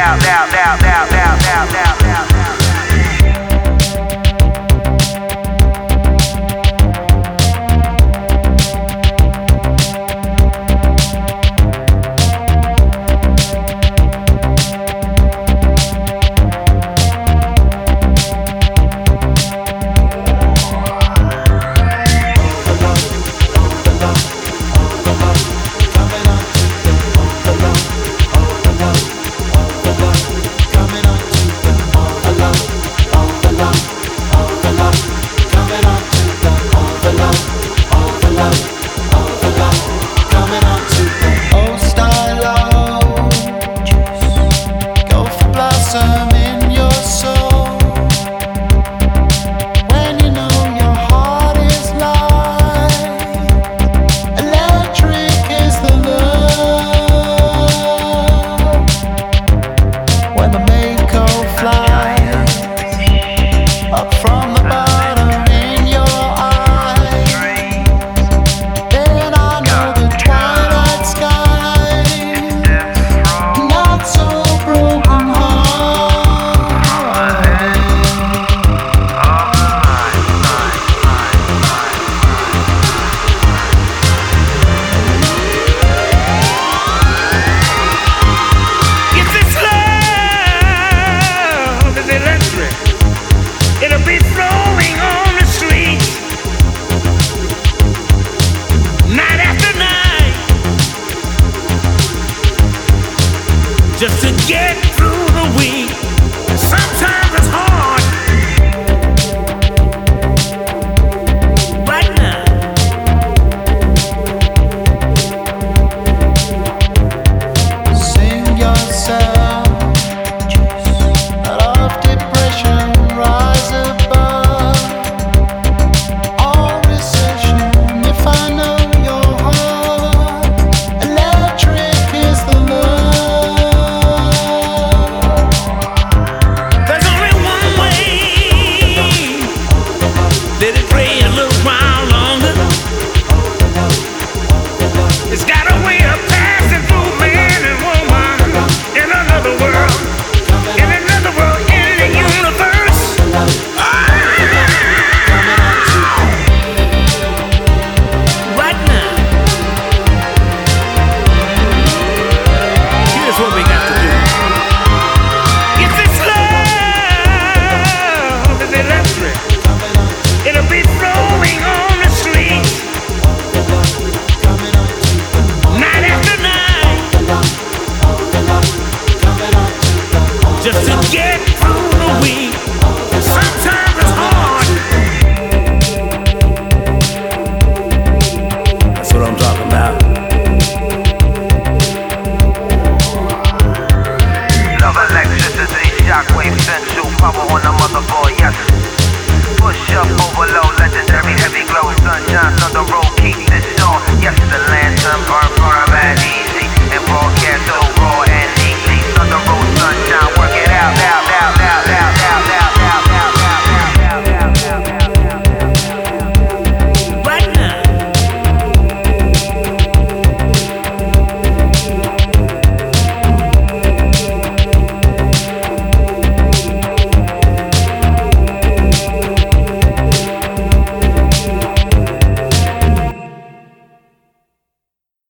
out, out, out, out.